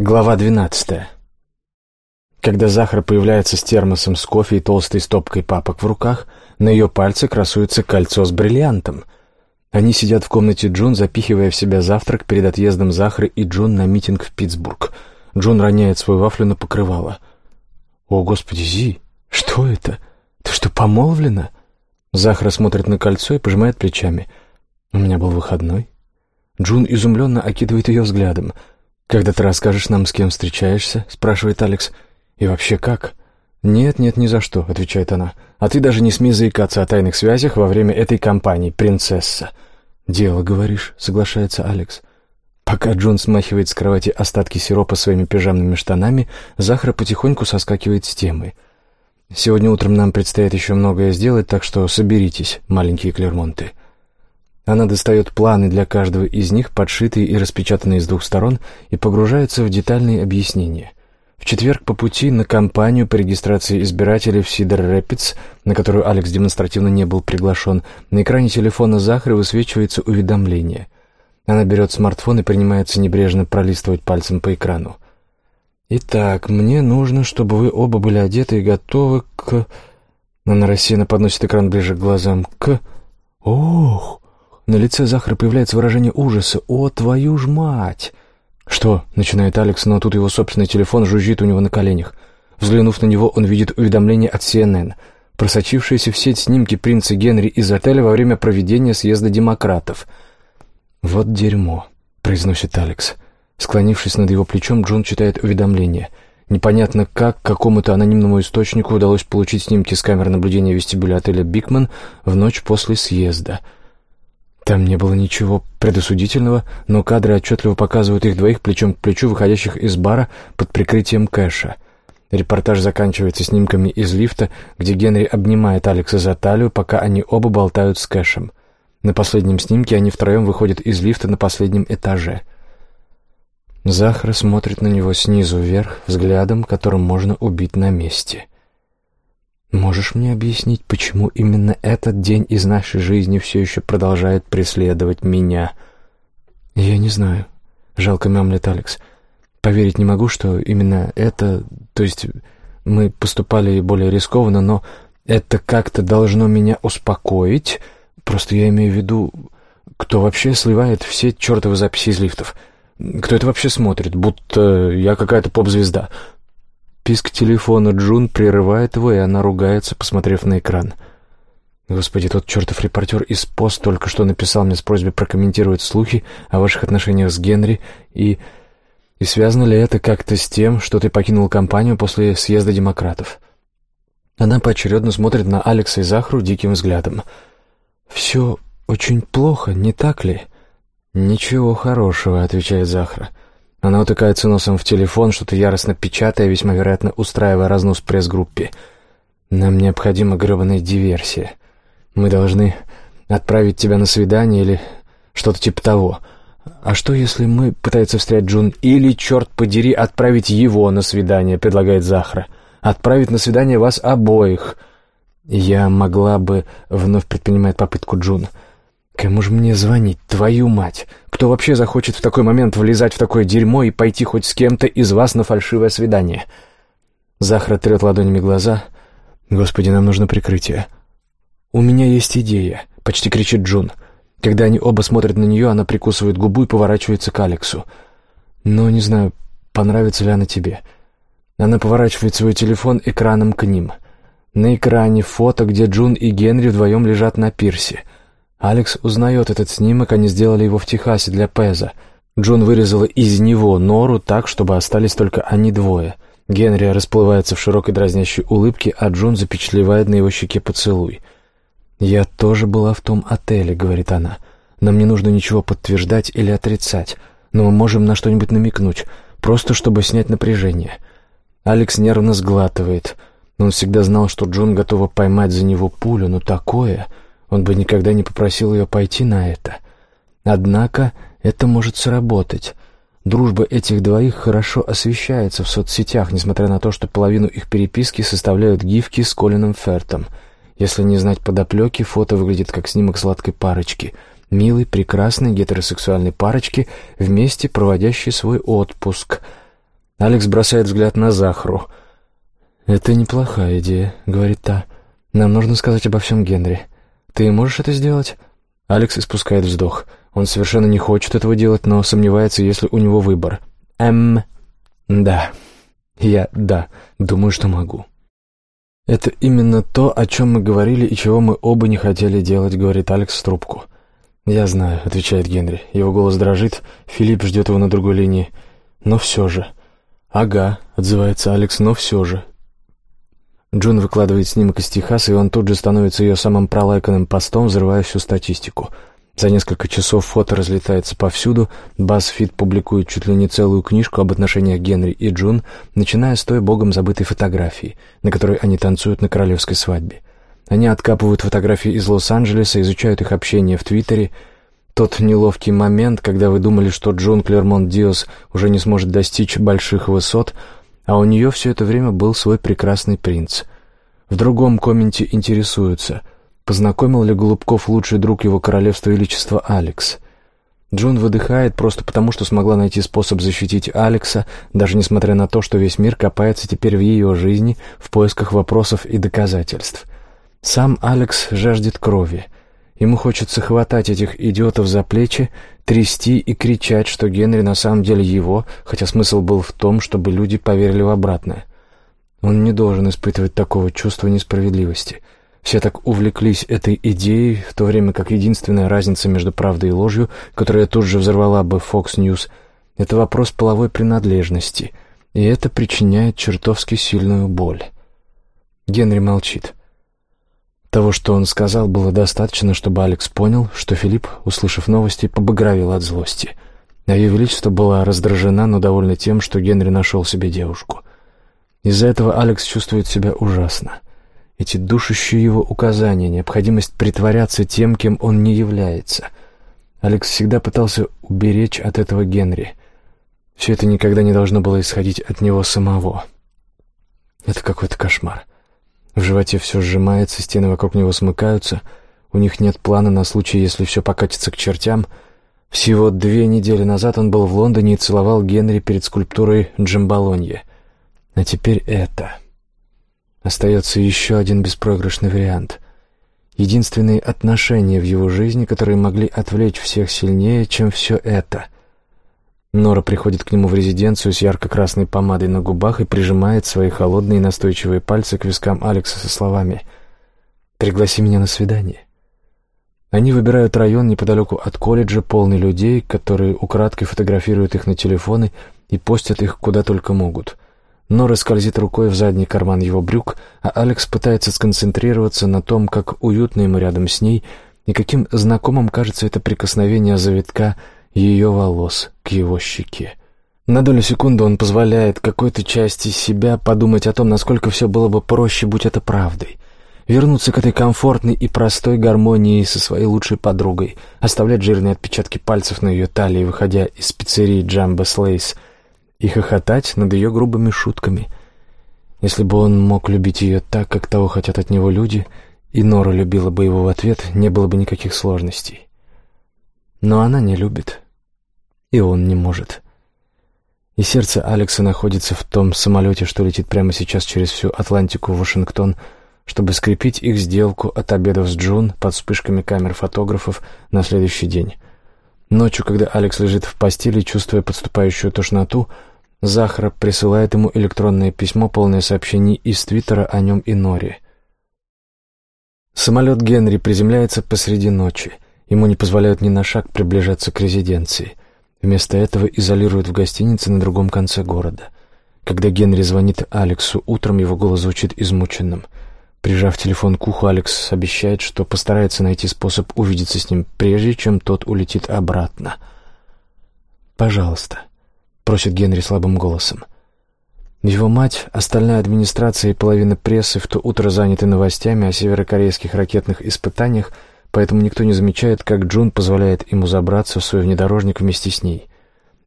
Глава 12. Когда Захар появляется с термосом с кофе и толстой стопкой папок в руках, на ее пальце красуется кольцо с бриллиантом. Они сидят в комнате Джун, запихивая в себя завтрак перед отъездом Захара и Джун на митинг в Питтсбург. Джун роняет свою вафлю на покрывало. «О, Господи, Зи, что это? Ты что, помолвлена?» Захар смотрит на кольцо и пожимает плечами. «У меня был выходной». Джун изумленно окидывает ее взглядом — «Когда ты расскажешь нам, с кем встречаешься?» — спрашивает Алекс. «И вообще как?» «Нет, нет, ни за что», — отвечает она. «А ты даже не смей заикаться о тайных связях во время этой кампании, принцесса». «Дело, говоришь», — соглашается Алекс. Пока Джон смахивает с кровати остатки сиропа своими пижамными штанами, Захара потихоньку соскакивает с темы. «Сегодня утром нам предстоит еще многое сделать, так что соберитесь, маленькие Клермонты». Она достает планы для каждого из них, подшитые и распечатанные с двух сторон, и погружается в детальные объяснения. В четверг по пути на кампанию по регистрации избирателей в Сидер Рэпидс, на которую Алекс демонстративно не был приглашен, на экране телефона Захара высвечивается уведомление. Она берет смартфон и принимается небрежно пролистывать пальцем по экрану. «Итак, мне нужно, чтобы вы оба были одеты и готовы к...» Она рассеянно подносит экран ближе к глазам. «К...» «Ох!» На лице Захара появляется выражение ужаса. «О, твою ж мать!» «Что?» — начинает Алекс, но тут его собственный телефон жужжит у него на коленях. Взглянув на него, он видит уведомление от CNN. Просочившиеся в сеть снимки принца Генри из отеля во время проведения съезда демократов. «Вот дерьмо», — произносит Алекс. Склонившись над его плечом, Джон читает уведомление. Непонятно как какому-то анонимному источнику удалось получить снимки с камер наблюдения вестибюля отеля «Бикман» в ночь после съезда — там не было ничего предосудительного, но кадры отчетливо показывают их двоих плечом к плечу, выходящих из бара под прикрытием кэша. Репортаж заканчивается снимками из лифта, где Генри обнимает Алекса за талию, пока они оба болтают с кэшем. На последнем снимке они втроем выходят из лифта на последнем этаже. Захар смотрит на него снизу вверх, взглядом, которым можно убить на месте — Можешь мне объяснить, почему именно этот день из нашей жизни все еще продолжает преследовать меня? Я не знаю. Жалко мямлет Алекс. Поверить не могу, что именно это... То есть мы поступали более рискованно, но это как-то должно меня успокоить. Просто я имею в виду, кто вообще сливает все чертовы записи из лифтов. Кто это вообще смотрит, будто я какая-то поп-звезда. Писк телефона Джун прерывает его, и она ругается, посмотрев на экран. «Господи, тот чертов репортер из пост только что написал мне с просьбой прокомментировать слухи о ваших отношениях с Генри, и... И связано ли это как-то с тем, что ты покинул компанию после съезда демократов?» Она поочередно смотрит на Алекса и Захру диким взглядом. «Все очень плохо, не так ли?» «Ничего хорошего», — отвечает Захра. Она утыкается носом в телефон, что-то яростно печатая, весьма вероятно устраивая разнос пресс-группе. «Нам необходима гребаная диверсия. Мы должны отправить тебя на свидание или что-то типа того. А что, если мы, пытается встрять Джун, или, черт подери, отправить его на свидание, предлагает Захра. Отправить на свидание вас обоих. Я могла бы, вновь предпринимает попытку Джун, — Кому же мне звонить, твою мать? Кто вообще захочет в такой момент влезать в такое дерьмо и пойти хоть с кем-то из вас на фальшивое свидание? Захра трет ладонями глаза. Господи, нам нужно прикрытие. У меня есть идея, почти кричит Джун. Когда они оба смотрят на нее, она прикусывает губу и поворачивается к Алексу. Но не знаю, понравится ли она тебе. Она поворачивает свой телефон экраном к ним. На экране фото, где Джун и Генри вдвоем лежат на пирсе — Алекс узнает этот снимок, они сделали его в Техасе для Пеза. Джон вырезала из него нору так, чтобы остались только они двое. Генри расплывается в широкой дразнящей улыбке, а Джон запечатлевает на его щеке поцелуй. «Я тоже была в том отеле», — говорит она. «Нам не нужно ничего подтверждать или отрицать, но мы можем на что-нибудь намекнуть, просто чтобы снять напряжение». Алекс нервно сглатывает. Он всегда знал, что Джон готова поймать за него пулю, но такое... Он бы никогда не попросил ее пойти на это. Однако это может сработать. Дружба этих двоих хорошо освещается в соцсетях, несмотря на то, что половину их переписки составляют гифки с Колином Фертом. Если не знать подоплеки, фото выглядит как снимок сладкой парочки. Милой, прекрасной гетеросексуальной парочки, вместе проводящей свой отпуск. Алекс бросает взгляд на Захару. «Это неплохая идея», — говорит та. «Нам нужно сказать обо всем Генри. Ты можешь это сделать?» Алекс испускает вздох. Он совершенно не хочет этого делать, но сомневается, если у него выбор. «Эм... Да. Я... Да. Думаю, что могу». «Это именно то, о чем мы говорили и чего мы оба не хотели делать», — говорит Алекс в трубку. «Я знаю», — отвечает Генри. Его голос дрожит. Филипп ждет его на другой линии. «Но все же». «Ага», — отзывается Алекс, — «но все же». Джун выкладывает снимок из Техаса, и он тут же становится ее самым пролайканным постом, взрывая всю статистику. За несколько часов фото разлетается повсюду, BuzzFeed публикует чуть ли не целую книжку об отношениях Генри и Джун, начиная с той богом забытой фотографии, на которой они танцуют на королевской свадьбе. Они откапывают фотографии из Лос-Анджелеса, изучают их общение в Твиттере. Тот неловкий момент, когда вы думали, что Джун Клермонт Диос уже не сможет достичь больших высот, а у нее все это время был свой прекрасный принц. В другом комменте интересуются – Познакомил ли Голубков лучший друг его королевства величества Алекс? Джун выдыхает просто потому, что смогла найти способ защитить Алекса, даже несмотря на то, что весь мир копается теперь в ее жизни в поисках вопросов и доказательств. Сам Алекс жаждет крови. Ему хочется хватать этих идиотов за плечи, трясти и кричать, что Генри на самом деле его, хотя смысл был в том, чтобы люди поверили в обратное. Он не должен испытывать такого чувства несправедливости — все так увлеклись этой идеей, в то время как единственная разница между правдой и ложью, которая тут же взорвала бы Fox News, это вопрос половой принадлежности, и это причиняет чертовски сильную боль. Генри молчит. Того, что он сказал, было достаточно, чтобы Алекс понял, что Филипп, услышав новости, побагровел от злости. А ее величество была раздражена, но довольна тем, что Генри нашел себе девушку. Из-за этого Алекс чувствует себя ужасно эти душащие его указания, необходимость притворяться тем, кем он не является. Алекс всегда пытался уберечь от этого Генри. Все это никогда не должно было исходить от него самого. Это какой-то кошмар. В животе все сжимается, стены вокруг него смыкаются. У них нет плана на случай, если все покатится к чертям. Всего две недели назад он был в Лондоне и целовал Генри перед скульптурой Джамбалонье. А теперь это... Остается еще один беспроигрышный вариант. Единственные отношения в его жизни, которые могли отвлечь всех сильнее, чем все это. Нора приходит к нему в резиденцию с ярко-красной помадой на губах и прижимает свои холодные настойчивые пальцы к вискам Алекса со словами «Пригласи меня на свидание». Они выбирают район неподалеку от колледжа, полный людей, которые украдкой фотографируют их на телефоны и постят их куда только могут — Нора скользит рукой в задний карман его брюк, а Алекс пытается сконцентрироваться на том, как уютно ему рядом с ней, и каким знакомым кажется это прикосновение завитка ее волос к его щеке. На долю секунды он позволяет какой-то части себя подумать о том, насколько все было бы проще, будь это правдой. Вернуться к этой комфортной и простой гармонии со своей лучшей подругой, оставлять жирные отпечатки пальцев на ее талии, выходя из пиццерии «Джамбо Слейс», и хохотать над ее грубыми шутками. Если бы он мог любить ее так, как того хотят от него люди, и Нора любила бы его в ответ, не было бы никаких сложностей. Но она не любит, и он не может. И сердце Алекса находится в том самолете, что летит прямо сейчас через всю Атлантику в Вашингтон, чтобы скрепить их сделку от обедов с Джун под вспышками камер фотографов на следующий день. Ночью, когда Алекс лежит в постели, чувствуя подступающую тошноту, Захара присылает ему электронное письмо, полное сообщений из Твиттера о нем и Норе. Самолет Генри приземляется посреди ночи. Ему не позволяют ни на шаг приближаться к резиденции. Вместо этого изолируют в гостинице на другом конце города. Когда Генри звонит Алексу утром, его голос звучит измученным. Прижав телефон к уху, Алекс обещает, что постарается найти способ увидеться с ним, прежде чем тот улетит обратно. «Пожалуйста, просит Генри слабым голосом. Его мать, остальная администрация и половина прессы в то утро заняты новостями о северокорейских ракетных испытаниях, поэтому никто не замечает, как Джун позволяет ему забраться в свой внедорожник вместе с ней.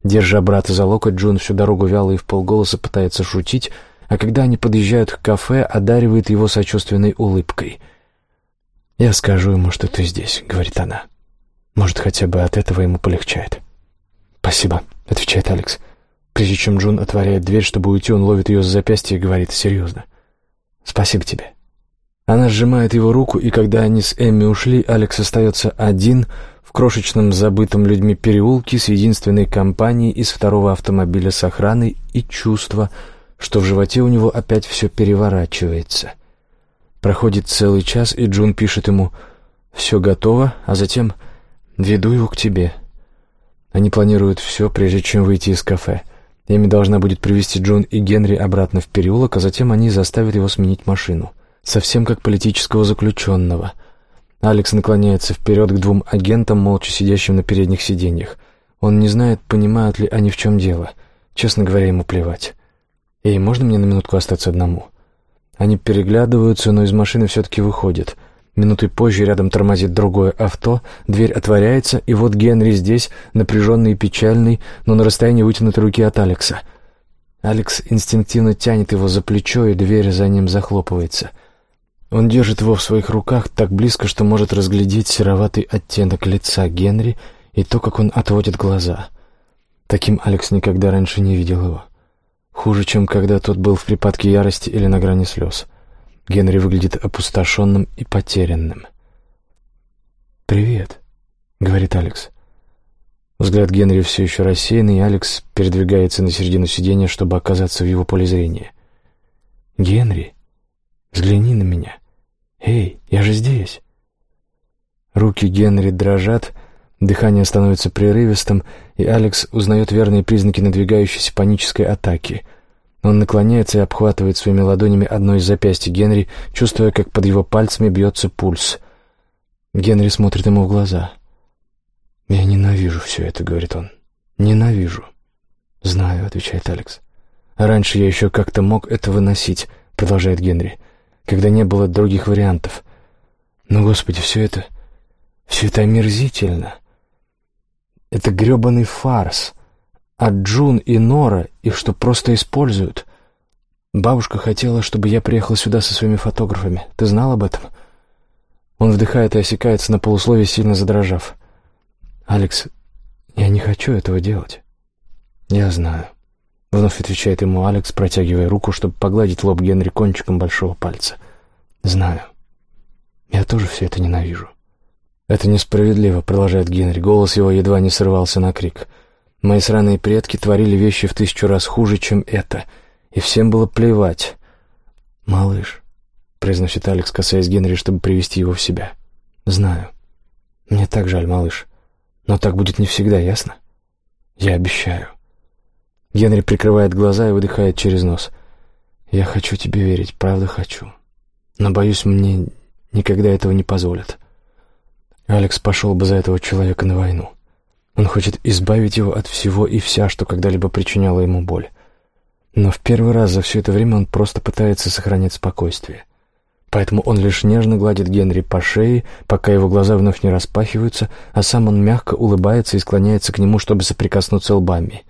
Держа брата за локоть, Джун всю дорогу вяло и вполголоса пытается шутить, а когда они подъезжают к кафе, одаривает его сочувственной улыбкой. «Я скажу ему, что ты здесь», — говорит она. «Может, хотя бы от этого ему полегчает». «Спасибо», — отвечает Алекс. Прежде чем Джун отворяет дверь, чтобы уйти, он ловит ее за запястье и говорит «Серьезно, спасибо тебе». Она сжимает его руку, и когда они с Эмми ушли, Алекс остается один в крошечном забытом людьми переулке с единственной компанией из второго автомобиля с охраной и чувство, что в животе у него опять все переворачивается. Проходит целый час, и Джун пишет ему «Все готово», а затем «Веду его к тебе». Они планируют все, прежде чем выйти из кафе. Эми должна будет привести Джон и Генри обратно в переулок, а затем они заставят его сменить машину. Совсем как политического заключенного. Алекс наклоняется вперед к двум агентам, молча сидящим на передних сиденьях. Он не знает, понимают ли они в чем дело. Честно говоря, ему плевать. «Эй, можно мне на минутку остаться одному?» Они переглядываются, но из машины все-таки выходят — Минуты позже рядом тормозит другое авто, дверь отворяется, и вот Генри здесь, напряженный и печальный, но на расстоянии вытянутой руки от Алекса. Алекс инстинктивно тянет его за плечо, и дверь за ним захлопывается. Он держит его в своих руках так близко, что может разглядеть сероватый оттенок лица Генри и то, как он отводит глаза. Таким Алекс никогда раньше не видел его. Хуже, чем когда тот был в припадке ярости или на грани слез. Генри выглядит опустошенным и потерянным. «Привет», — говорит Алекс. Взгляд Генри все еще рассеянный, и Алекс передвигается на середину сиденья, чтобы оказаться в его поле зрения. «Генри, взгляни на меня. Эй, я же здесь». Руки Генри дрожат, дыхание становится прерывистым, и Алекс узнает верные признаки надвигающейся панической атаки — он наклоняется и обхватывает своими ладонями одно из запястья Генри, чувствуя, как под его пальцами бьется пульс. Генри смотрит ему в глаза. «Я ненавижу все это», — говорит он. «Ненавижу». «Знаю», — отвечает Алекс. «Раньше я еще как-то мог это выносить», — продолжает Генри, «когда не было других вариантов. Но, Господи, все это... все это омерзительно. Это гребаный фарс» а Джун и Нора их что, просто используют? Бабушка хотела, чтобы я приехал сюда со своими фотографами. Ты знал об этом?» Он вдыхает и осекается на полусловие, сильно задрожав. «Алекс, я не хочу этого делать». «Я знаю», — вновь отвечает ему Алекс, протягивая руку, чтобы погладить лоб Генри кончиком большого пальца. «Знаю. Я тоже все это ненавижу». «Это несправедливо», — продолжает Генри. Голос его едва не срывался на крик. «Я Мои сраные предки творили вещи в тысячу раз хуже, чем это, и всем было плевать. «Малыш», — произносит Алекс, касаясь Генри, чтобы привести его в себя. «Знаю. Мне так жаль, малыш. Но так будет не всегда, ясно? Я обещаю». Генри прикрывает глаза и выдыхает через нос. «Я хочу тебе верить, правда хочу. Но, боюсь, мне никогда этого не позволят. Алекс пошел бы за этого человека на войну». Он хочет избавить его от всего и вся, что когда-либо причиняло ему боль. Но в первый раз за все это время он просто пытается сохранять спокойствие. Поэтому он лишь нежно гладит Генри по шее, пока его глаза вновь не распахиваются, а сам он мягко улыбается и склоняется к нему, чтобы соприкоснуться лбами.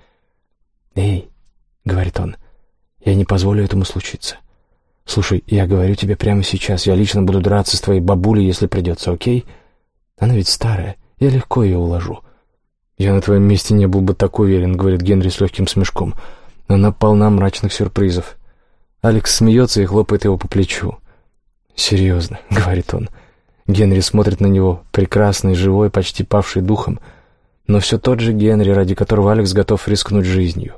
«Эй», — говорит он, — «я не позволю этому случиться. Слушай, я говорю тебе прямо сейчас, я лично буду драться с твоей бабулей, если придется, окей? Она ведь старая, я легко ее уложу». «Я на твоем месте не был бы так уверен», — говорит Генри с легким смешком. «Она полна мрачных сюрпризов». Алекс смеется и хлопает его по плечу. «Серьезно», — говорит он. Генри смотрит на него, прекрасный, живой, почти павший духом, но все тот же Генри, ради которого Алекс готов рискнуть жизнью.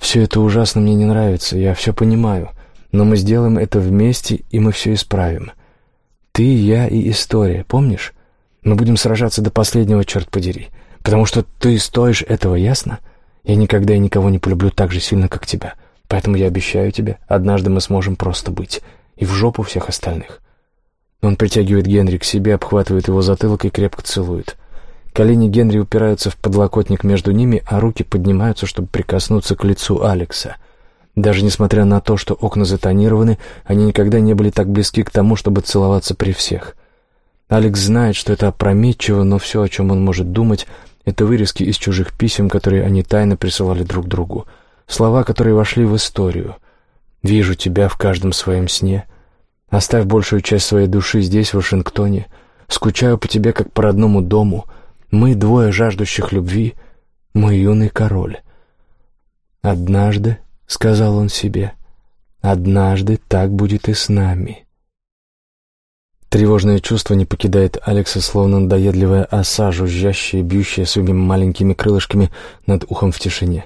«Все это ужасно мне не нравится, я все понимаю, но мы сделаем это вместе, и мы все исправим. Ты, я и история, помнишь? Мы будем сражаться до последнего, черт подери потому что ты стоишь этого, ясно? Я никогда и никого не полюблю так же сильно, как тебя. Поэтому я обещаю тебе, однажды мы сможем просто быть. И в жопу всех остальных». Он притягивает Генри к себе, обхватывает его затылок и крепко целует. Колени Генри упираются в подлокотник между ними, а руки поднимаются, чтобы прикоснуться к лицу Алекса. Даже несмотря на то, что окна затонированы, они никогда не были так близки к тому, чтобы целоваться при всех. Алекс знает, что это опрометчиво, но все, о чем он может думать, это вырезки из чужих писем, которые они тайно присылали друг другу. Слова, которые вошли в историю. «Вижу тебя в каждом своем сне. Оставь большую часть своей души здесь, в Вашингтоне. Скучаю по тебе, как по родному дому. Мы двое жаждущих любви. Мой юный король». «Однажды», — сказал он себе, — «однажды так будет и с нами». Тревожное чувство не покидает Алекса, словно надоедливая оса, жужжащая, бьющая своими маленькими крылышками над ухом в тишине.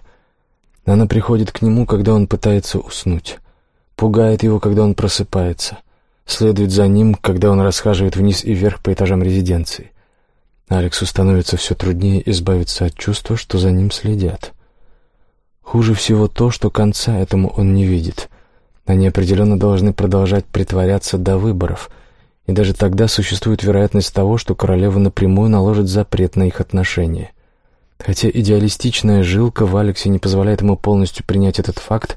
Она приходит к нему, когда он пытается уснуть. Пугает его, когда он просыпается. Следует за ним, когда он расхаживает вниз и вверх по этажам резиденции. Алексу становится все труднее избавиться от чувства, что за ним следят. Хуже всего то, что конца этому он не видит. Они определенно должны продолжать притворяться до выборов — и даже тогда существует вероятность того, что королева напрямую наложит запрет на их отношения. Хотя идеалистичная жилка в Алексе не позволяет ему полностью принять этот факт,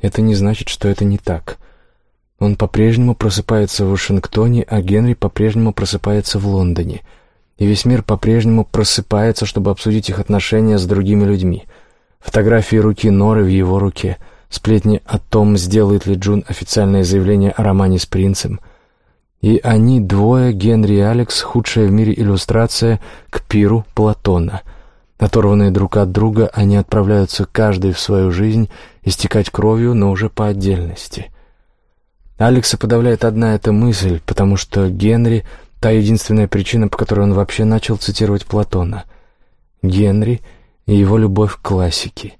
это не значит, что это не так. Он по-прежнему просыпается в Вашингтоне, а Генри по-прежнему просыпается в Лондоне. И весь мир по-прежнему просыпается, чтобы обсудить их отношения с другими людьми. Фотографии руки Норы в его руке, сплетни о том, сделает ли Джун официальное заявление о романе с принцем — и они двое, Генри и Алекс, худшая в мире иллюстрация к пиру Платона. Оторванные друг от друга, они отправляются каждый в свою жизнь истекать кровью, но уже по отдельности. Алекса подавляет одна эта мысль, потому что Генри — та единственная причина, по которой он вообще начал цитировать Платона. Генри и его любовь к классике.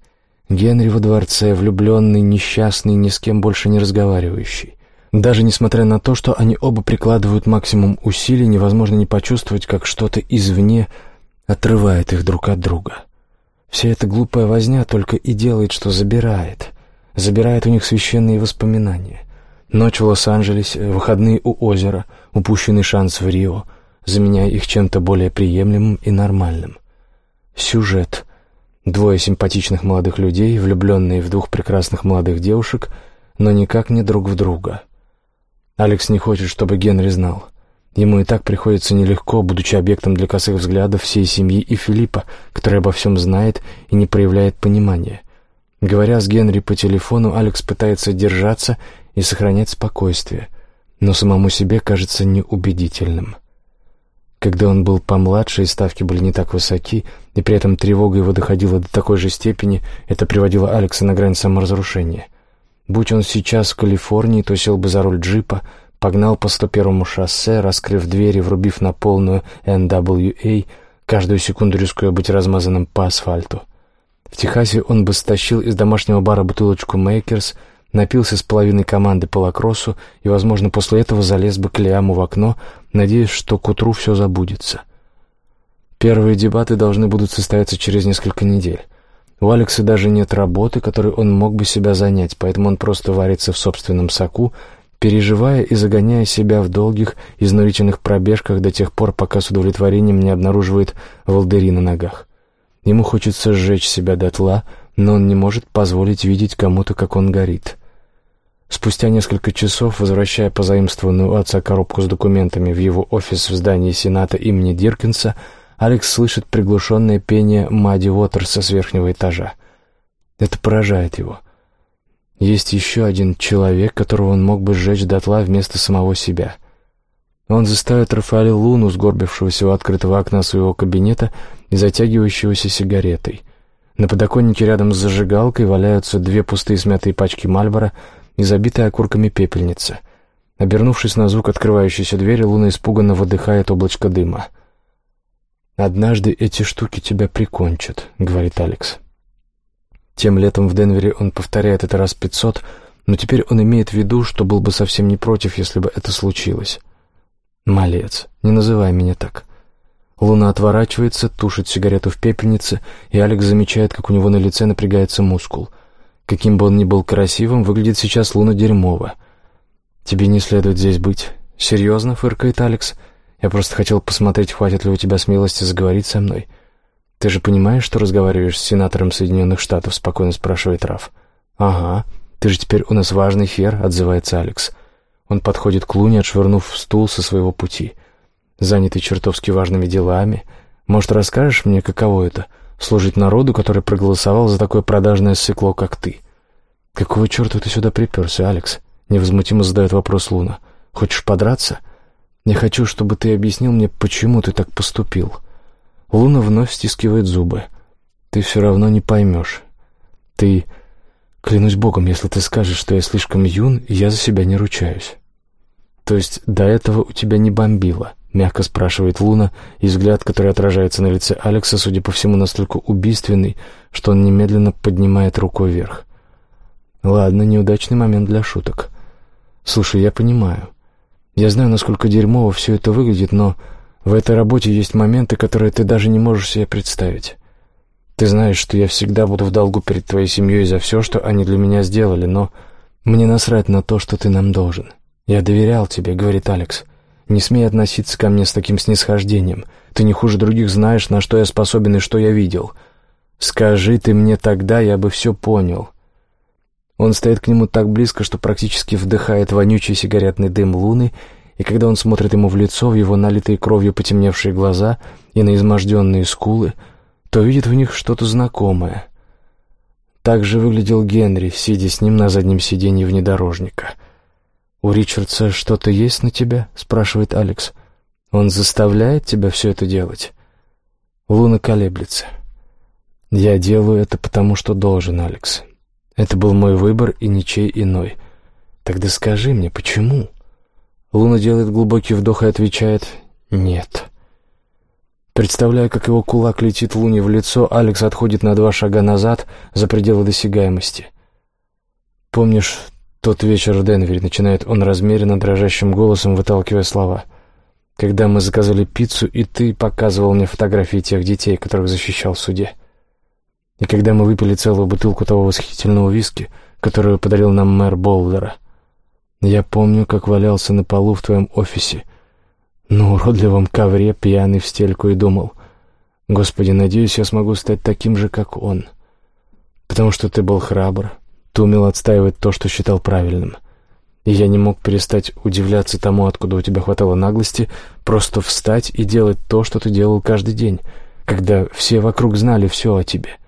Генри во дворце, влюбленный, несчастный, ни с кем больше не разговаривающий. Даже несмотря на то, что они оба прикладывают максимум усилий, невозможно не почувствовать, как что-то извне отрывает их друг от друга. Вся эта глупая возня только и делает, что забирает. Забирает у них священные воспоминания. Ночь в Лос-Анджелесе, выходные у озера, упущенный шанс в Рио, заменяя их чем-то более приемлемым и нормальным. Сюжет. Двое симпатичных молодых людей, влюбленные в двух прекрасных молодых девушек, но никак не друг в друга — Алекс не хочет, чтобы Генри знал. Ему и так приходится нелегко, будучи объектом для косых взглядов всей семьи и Филиппа, который обо всем знает и не проявляет понимания. Говоря с Генри по телефону, Алекс пытается держаться и сохранять спокойствие, но самому себе кажется неубедительным. Когда он был помладше и ставки были не так высоки, и при этом тревога его доходила до такой же степени, это приводило Алекса на грань саморазрушения. Будь он сейчас в Калифорнии, то сел бы за руль джипа, погнал по 101-му шоссе, раскрыв двери, врубив на полную NWA, каждую секунду рискуя быть размазанным по асфальту. В Техасе он бы стащил из домашнего бара бутылочку «Мейкерс», напился с половиной команды по лакроссу и, возможно, после этого залез бы к Лиаму в окно, надеясь, что к утру все забудется. Первые дебаты должны будут состояться через несколько недель. У Алекса даже нет работы, которой он мог бы себя занять, поэтому он просто варится в собственном соку, переживая и загоняя себя в долгих, изнурительных пробежках до тех пор, пока с удовлетворением не обнаруживает волдыри на ногах. Ему хочется сжечь себя дотла, но он не может позволить видеть кому-то, как он горит. Спустя несколько часов, возвращая позаимствованную отца коробку с документами в его офис в здании Сената имени Диркинса, Алекс слышит приглушенное пение Мадди Уотерса с верхнего этажа. Это поражает его. Есть еще один человек, которого он мог бы сжечь дотла вместо самого себя. Он заставит Рафаэля Луну, сгорбившегося у открытого окна своего кабинета и затягивающегося сигаретой. На подоконнике рядом с зажигалкой валяются две пустые смятые пачки Мальбора и забитая окурками пепельница. Обернувшись на звук открывающейся двери, Луна испуганно выдыхает облачко дыма — «Однажды эти штуки тебя прикончат», — говорит Алекс. Тем летом в Денвере он повторяет это раз пятьсот, но теперь он имеет в виду, что был бы совсем не против, если бы это случилось. «Малец, не называй меня так». Луна отворачивается, тушит сигарету в пепельнице, и Алекс замечает, как у него на лице напрягается мускул. Каким бы он ни был красивым, выглядит сейчас Луна дерьмово. «Тебе не следует здесь быть». «Серьезно?» — фыркает Алекс. Я просто хотел посмотреть, хватит ли у тебя смелости заговорить со мной. Ты же понимаешь, что разговариваешь с сенатором Соединенных Штатов?» — спокойно спрашивает Раф. «Ага. Ты же теперь у нас важный хер», — отзывается Алекс. Он подходит к Луне, отшвырнув стул со своего пути. Занятый чертовски важными делами. Может, расскажешь мне, каково это — служить народу, который проголосовал за такое продажное сыкло, как ты? «Какого черта ты сюда приперся, Алекс?» — невозмутимо задает вопрос Луна. «Хочешь подраться?» Я хочу, чтобы ты объяснил мне, почему ты так поступил. Луна вновь стискивает зубы. Ты все равно не поймешь. Ты Клянусь богом, если ты скажешь, что я слишком юн, я за себя не ручаюсь. То есть до этого у тебя не бомбило? Мягко спрашивает Луна, и взгляд, который отражается на лице Алекса, судя по всему, настолько убийственный, что он немедленно поднимает руку вверх. Ладно, неудачный момент для шуток. Слушай, я понимаю. Я знаю, насколько дерьмово все это выглядит, но в этой работе есть моменты, которые ты даже не можешь себе представить. Ты знаешь, что я всегда буду в долгу перед твоей семьей за все, что они для меня сделали, но мне насрать на то, что ты нам должен. Я доверял тебе, говорит Алекс. Не смей относиться ко мне с таким снисхождением. Ты не хуже других знаешь, на что я способен и что я видел. Скажи ты мне тогда, я бы все понял. Он стоит к нему так близко, что практически вдыхает вонючий сигаретный дым луны, и когда он смотрит ему в лицо, в его налитые кровью потемневшие глаза и на изможденные скулы, то видит в них что-то знакомое. Так же выглядел Генри, сидя с ним на заднем сиденье внедорожника. «У Ричардса что-то есть на тебя?» — спрашивает Алекс. «Он заставляет тебя все это делать?» Луна колеблется. «Я делаю это потому, что должен, Алекс. Это был мой выбор и ничей иной. Тогда скажи мне, почему?» Луна делает глубокий вдох и отвечает «нет». Представляя, как его кулак летит Луне в лицо, Алекс отходит на два шага назад, за пределы досягаемости. «Помнишь тот вечер в Денвере?» — начинает он размеренно, дрожащим голосом, выталкивая слова. «Когда мы заказали пиццу, и ты показывал мне фотографии тех детей, которых защищал в суде. И когда мы выпили целую бутылку того восхитительного виски, которую подарил нам мэр Болдера. Я помню, как валялся на полу в твоем офисе» на уродливом ковре, пьяный в стельку, и думал, «Господи, надеюсь, я смогу стать таким же, как он. Потому что ты был храбр, ты умел отстаивать то, что считал правильным. И я не мог перестать удивляться тому, откуда у тебя хватало наглости, просто встать и делать то, что ты делал каждый день, когда все вокруг знали все о тебе».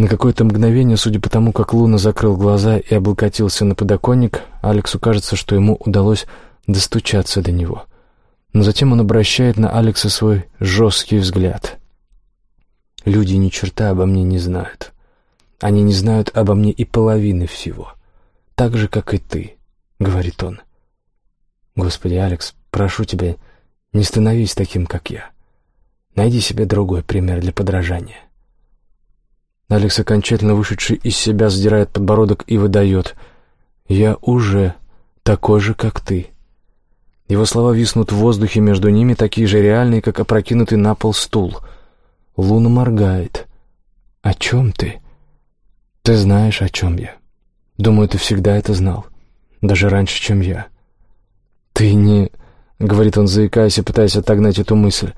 На какое-то мгновение, судя по тому, как Луна закрыл глаза и облокотился на подоконник, Алексу кажется, что ему удалось достучаться до него. Но затем он обращает на Алекса свой жесткий взгляд. «Люди ни черта обо мне не знают. Они не знают обо мне и половины всего. Так же, как и ты», — говорит он. «Господи, Алекс, прошу тебя, не становись таким, как я. Найди себе другой пример для подражания». Алекс, окончательно вышедший из себя, задирает подбородок и выдает. «Я уже такой же, как ты». Его слова виснут в воздухе между ними, такие же реальные, как опрокинутый на пол стул. Луна моргает. «О чем ты?» «Ты знаешь, о чем я. Думаю, ты всегда это знал. Даже раньше, чем я». «Ты не...» — говорит он, заикаясь и пытаясь отогнать эту мысль.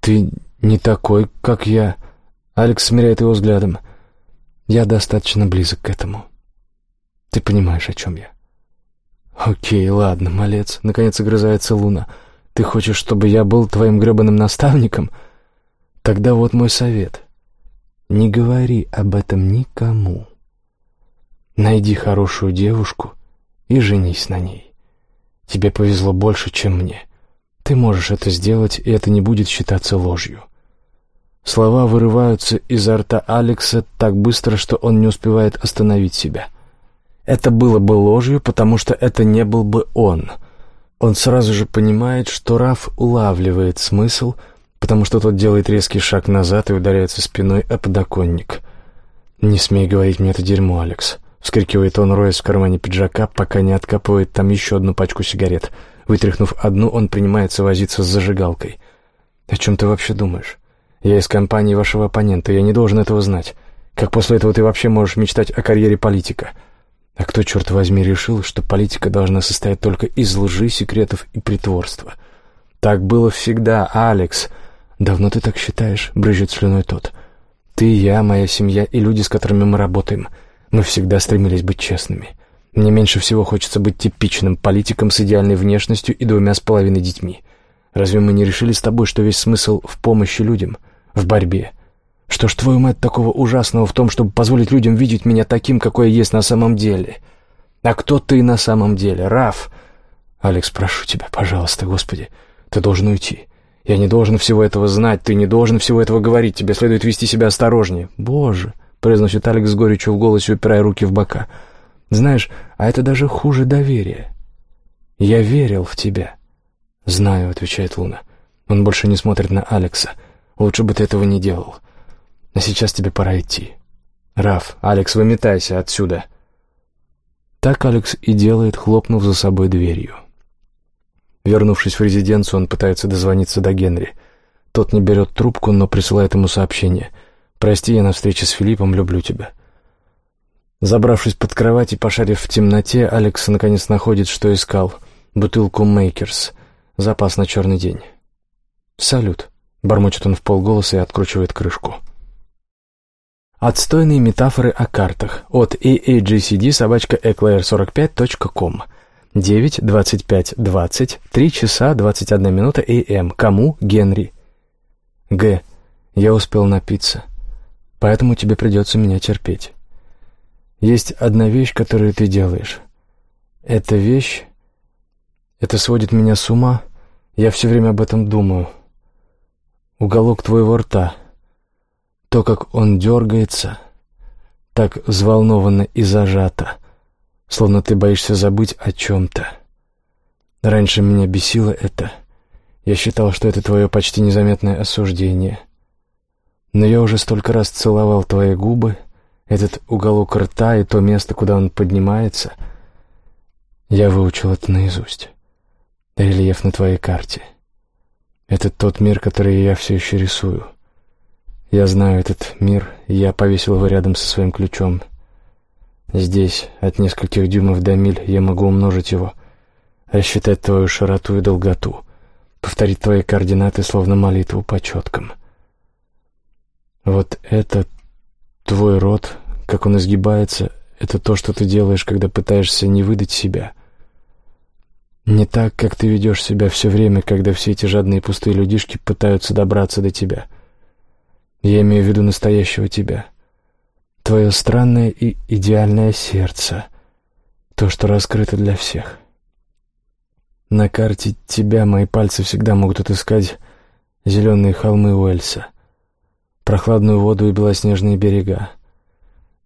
«Ты не такой, как я». Алекс смиряет его взглядом. «Я достаточно близок к этому. Ты понимаешь, о чем я». «Окей, ладно, малец», — наконец огрызается Луна. «Ты хочешь, чтобы я был твоим гребаным наставником? Тогда вот мой совет. Не говори об этом никому. Найди хорошую девушку и женись на ней. Тебе повезло больше, чем мне. Ты можешь это сделать, и это не будет считаться ложью». Слова вырываются изо рта Алекса так быстро, что он не успевает остановить себя — это было бы ложью, потому что это не был бы он. Он сразу же понимает, что Раф улавливает смысл, потому что тот делает резкий шаг назад и ударяется спиной о подоконник. «Не смей говорить мне это дерьмо, Алекс», — вскрикивает он, роясь в кармане пиджака, пока не откапывает там еще одну пачку сигарет. Вытряхнув одну, он принимается возиться с зажигалкой. «О чем ты вообще думаешь? Я из компании вашего оппонента, я не должен этого знать. Как после этого ты вообще можешь мечтать о карьере политика?» А кто, черт возьми, решил, что политика должна состоять только из лжи, секретов и притворства? Так было всегда, Алекс. Давно ты так считаешь, брызжет слюной тот. Ты, я, моя семья и люди, с которыми мы работаем. Мы всегда стремились быть честными. Мне меньше всего хочется быть типичным политиком с идеальной внешностью и двумя с половиной детьми. Разве мы не решили с тобой, что весь смысл в помощи людям, в борьбе? Что ж, твою мать, такого ужасного в том, чтобы позволить людям видеть меня таким, какой я есть на самом деле? А кто ты на самом деле, Раф? Алекс, прошу тебя, пожалуйста, Господи, ты должен уйти. Я не должен всего этого знать, ты не должен всего этого говорить, тебе следует вести себя осторожнее. Боже, — произносит Алекс с горечью в голосе, упирая руки в бока. «Знаешь, а это даже хуже доверия. Я верил в тебя». «Знаю», — отвечает Луна. Он больше не смотрит на Алекса. «Лучше бы ты этого не делал. А сейчас тебе пора идти». «Раф, Алекс, выметайся отсюда». Так Алекс и делает, хлопнув за собой дверью. Вернувшись в резиденцию, он пытается дозвониться до Генри. Тот не берет трубку, но присылает ему сообщение. «Прости, я на встрече с Филиппом, люблю тебя». Забравшись под кровать и пошарив в темноте, Алекс наконец находит, что искал. Бутылку «Мейкерс». Запас на черный день. «Салют», — бормочет он в полголоса и откручивает крышку. Отстойные метафоры о картах от aagcd собачка eclair45.com 9, 25, 20, 3 часа 21 минута АМ. Кому? Генри. Г. Я успел напиться, поэтому тебе придется меня терпеть. Есть одна вещь, которую ты делаешь. Эта вещь... Это сводит меня с ума. Я все время об этом думаю. Уголок твоего рта. То, как он дергается, так взволнованно и зажато, словно ты боишься забыть о чем-то. Раньше меня бесило это — я считал, что это твое почти незаметное осуждение. Но я уже столько раз целовал твои губы, этот уголок рта и то место, куда он поднимается. Я выучил это наизусть. Рельеф на твоей карте. Это тот мир, который я все еще рисую. Я знаю этот мир, и я повесил его рядом со своим ключом. Здесь, от нескольких дюймов до миль, я могу умножить его, рассчитать твою широту и долготу — повторить твои координаты, словно молитву по четкам. Вот это твой рот, как он изгибается, это то, что ты делаешь, когда пытаешься не выдать себя. Не так, как ты ведешь себя все время, когда все эти жадные пустые людишки пытаются добраться до тебя. Я имею в виду настоящего тебя. Твое странное и идеальное сердце. То, что раскрыто для всех. На карте тебя мои пальцы всегда могут отыскать зеленые холмы Уэльса, прохладную воду и белоснежные берега,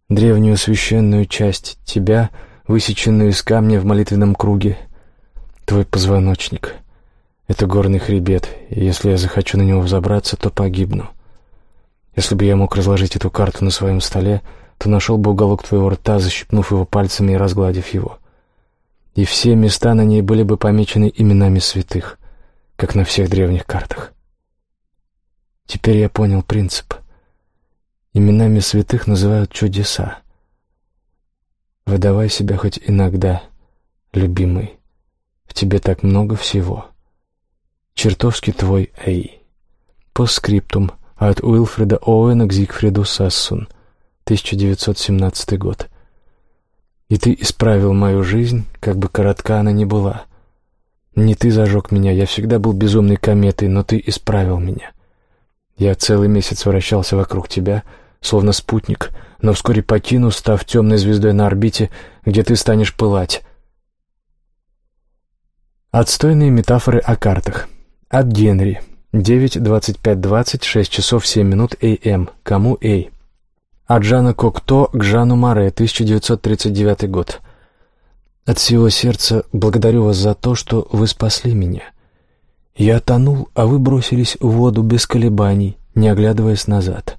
древнюю священную часть тебя, высеченную из камня в молитвенном круге, твой позвоночник. Это горный хребет, и если я захочу на него взобраться, то погибну. Если бы я мог разложить эту карту на своем столе, то нашел бы уголок твоего рта, защипнув его пальцами и разгладив его и все места на ней были бы помечены именами святых, как на всех древних картах. Теперь я понял принцип. Именами святых называют чудеса. Выдавай себя хоть иногда, любимый. В тебе так много всего. Чертовски твой Эй. По скриптум от Уилфреда Оуэна к Зигфриду Сассун, 1917 год. И ты исправил мою жизнь, как бы коротка она ни была. Не ты зажег меня, я всегда был безумной кометой, но ты исправил меня. Я целый месяц вращался вокруг тебя, словно спутник, но вскоре покину, став темной звездой на орбите, где ты станешь пылать. Отстойные метафоры о картах. От Генри. 9.25.20, 6 часов 7 минут А.М. Кому Эй? От Жана Кокто к Жану Маре, 1939 год. От всего сердца благодарю вас за то, что вы спасли меня. Я тонул, а вы бросились в воду без колебаний, не оглядываясь назад.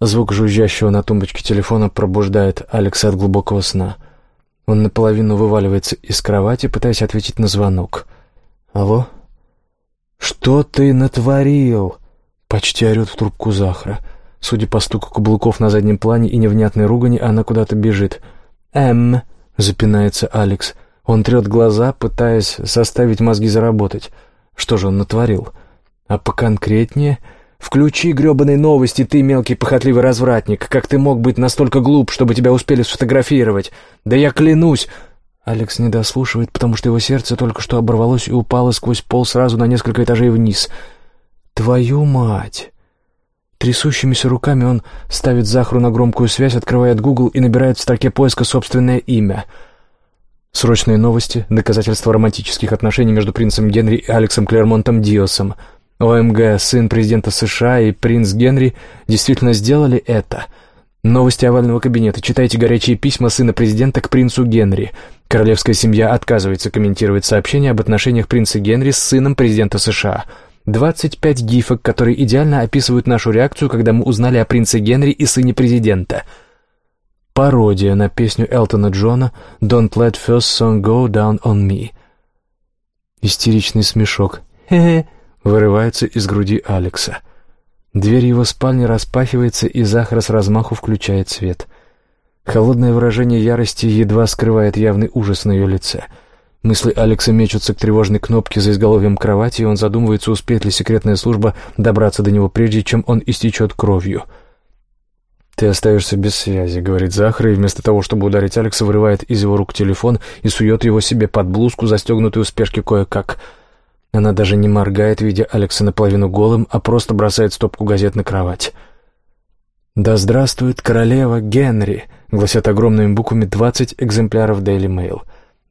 Звук жужжащего на тумбочке телефона пробуждает Алекса от глубокого сна. Он наполовину вываливается из кровати, пытаясь ответить на звонок. «Алло?» «Что ты натворил?» Почти орет в трубку Захара. Судя по стуку каблуков на заднем плане и невнятной ругани, она куда-то бежит. «Эм», — запинается Алекс. Он трет глаза, пытаясь заставить мозги заработать. Что же он натворил? А поконкретнее... «Включи гребаные новости, ты мелкий похотливый развратник! Как ты мог быть настолько глуп, чтобы тебя успели сфотографировать? Да я клянусь!» Алекс не дослушивает, потому что его сердце только что оборвалось и упало сквозь пол сразу на несколько этажей вниз. «Твою мать!» Трясущимися руками он ставит Захру на громкую связь, открывает Google и набирает в строке поиска собственное имя. Срочные новости, доказательства романтических отношений между принцем Генри и Алексом Клермонтом Диосом. ОМГ, сын президента США и принц Генри действительно сделали это. Новости овального кабинета. Читайте горячие письма сына президента к принцу Генри. Королевская семья отказывается комментировать сообщения об отношениях принца Генри с сыном президента США. 25 гифок, которые идеально описывают нашу реакцию, когда мы узнали о принце Генри и сыне президента. Пародия на песню Элтона Джона «Don't let first song go down on me». Истеричный смешок. «Хе-хе» вырывается из груди Алекса. Дверь его спальни распахивается, и Захар с размаху включает свет. Холодное выражение ярости едва скрывает явный ужас на ее лице — Мысли Алекса мечутся к тревожной кнопке за изголовьем кровати, и он задумывается, успеет ли секретная служба добраться до него прежде, чем он истечет кровью. «Ты остаешься без связи», — говорит Захар, и вместо того, чтобы ударить Алекса, вырывает из его рук телефон и сует его себе под блузку, застегнутую в спешке кое-как. Она даже не моргает, видя Алекса наполовину голым, а просто бросает стопку газет на кровать. «Да здравствует королева Генри», — гласят огромными буквами двадцать экземпляров Daily Mail.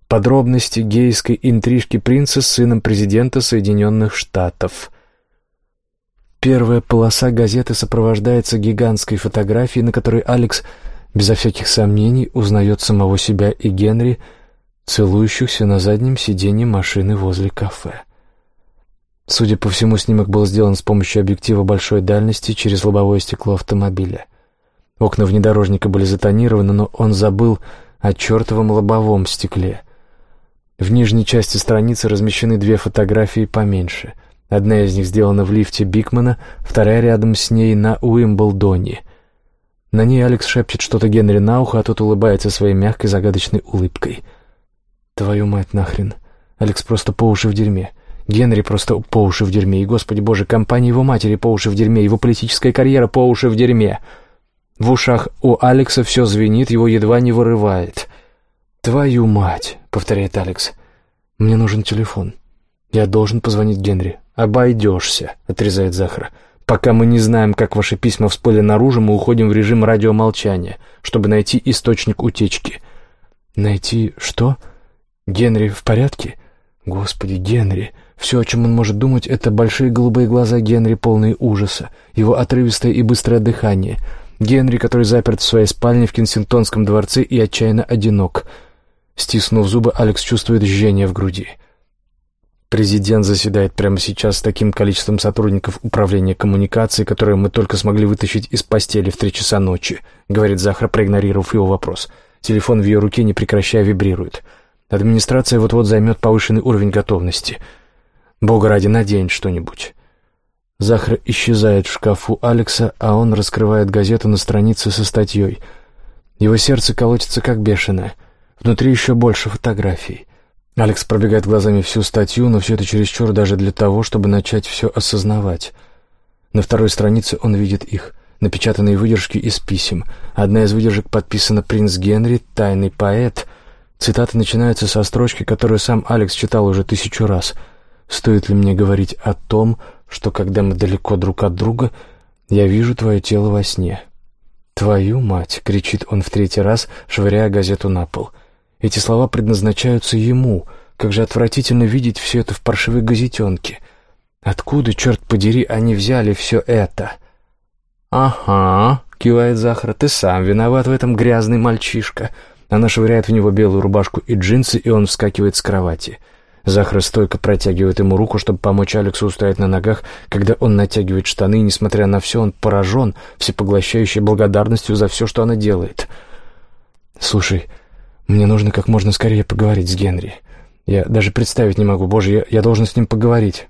Подробности гейской интрижки принца с сыном президента Соединенных Штатов. Первая полоса газеты сопровождается гигантской фотографией, на которой Алекс, безо всяких сомнений, узнает самого себя и Генри, целующихся на заднем сиденье машины возле кафе. Судя по всему, снимок был сделан с помощью объектива большой дальности через лобовое стекло автомобиля. Окна внедорожника были затонированы, но он забыл о чертовом лобовом стекле — в нижней части страницы размещены две фотографии поменьше. Одна из них сделана в лифте Бикмана, вторая рядом с ней на Уимблдоне. На ней Алекс шепчет что-то Генри на ухо, а тот улыбается своей мягкой загадочной улыбкой. «Твою мать нахрен!» Алекс просто по уши в дерьме. Генри просто по уши в дерьме. И, господи боже, компания его матери по уши в дерьме, его политическая карьера по уши в дерьме. В ушах у Алекса все звенит, его едва не вырывает. «Твою мать!» — повторяет Алекс. «Мне нужен телефон. Я должен позвонить Генри». «Обойдешься», — отрезает Захара. «Пока мы не знаем, как ваши письма всплыли наружу, мы уходим в режим радиомолчания, чтобы найти источник утечки». «Найти что? Генри в порядке?» «Господи, Генри!» Все, о чем он может думать, это большие голубые глаза Генри, полные ужаса, его отрывистое и быстрое дыхание. Генри, который заперт в своей спальне в Кенсингтонском дворце и отчаянно одинок — Стиснув зубы, Алекс чувствует жжение в груди. Президент заседает прямо сейчас с таким количеством сотрудников управления коммуникацией, которые мы только смогли вытащить из постели в три часа ночи, говорит Захар, проигнорировав его вопрос. Телефон в ее руке, не прекращая, вибрирует. Администрация вот-вот займет повышенный уровень готовности. Бога ради, надень что-нибудь. Захар исчезает в шкафу Алекса, а он раскрывает газету на странице со статьей. Его сердце колотится как бешеное — Внутри еще больше фотографий. Алекс пробегает глазами всю статью, но все это чересчур даже для того, чтобы начать все осознавать. На второй странице он видит их, напечатанные выдержки из писем. Одна из выдержек подписана «Принц Генри, тайный поэт». Цитаты начинаются со строчки, которую сам Алекс читал уже тысячу раз. «Стоит ли мне говорить о том, что, когда мы далеко друг от друга, я вижу твое тело во сне?» «Твою мать!» — кричит он в третий раз, швыряя газету на пол — эти слова предназначаются ему. Как же отвратительно видеть все это в паршивой газетенке. Откуда, черт подери, они взяли все это? «Ага», — кивает Захар, — «ты сам виноват в этом, грязный мальчишка». Она швыряет в него белую рубашку и джинсы, и он вскакивает с кровати. Захар стойко протягивает ему руку, чтобы помочь Алексу устоять на ногах. Когда он натягивает штаны, и, несмотря на все, он поражен всепоглощающей благодарностью за все, что она делает. «Слушай, мне нужно как можно скорее поговорить с Генри. Я даже представить не могу. Боже, я, я должен с ним поговорить.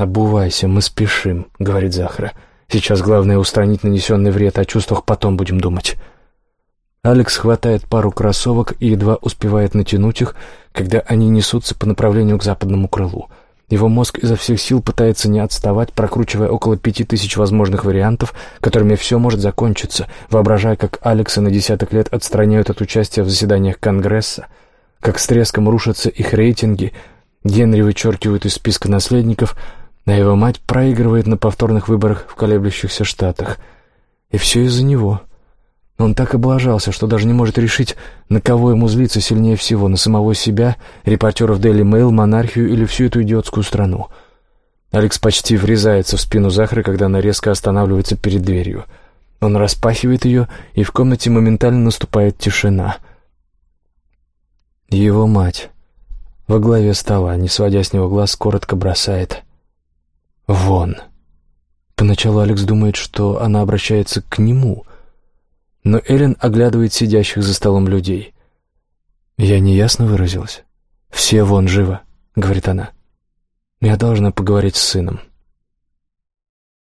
«Обувайся, мы спешим», — говорит Захара. «Сейчас главное устранить нанесенный вред, о чувствах потом будем думать». Алекс хватает пару кроссовок и едва успевает натянуть их, когда они несутся по направлению к западному крылу. Его мозг изо всех сил пытается не отставать, прокручивая около пяти тысяч возможных вариантов, которыми все может закончиться, воображая, как Алекса на десяток лет отстраняют от участия в заседаниях Конгресса, как с треском рушатся их рейтинги, Генри вычеркивают из списка наследников, а его мать проигрывает на повторных выборах в колеблющихся штатах. И все из-за него — он так облажался, что даже не может решить, на кого ему злиться сильнее всего, на самого себя, репортеров Daily Mail, монархию или всю эту идиотскую страну. Алекс почти врезается в спину Захара, когда она резко останавливается перед дверью. Он распахивает ее, и в комнате моментально наступает тишина. Его мать во главе стола, не сводя с него глаз, коротко бросает «Вон». Поначалу Алекс думает, что она обращается к нему, но Эллен оглядывает сидящих за столом людей. «Я неясно выразилась?» «Все вон живо», — говорит она. «Я должна поговорить с сыном».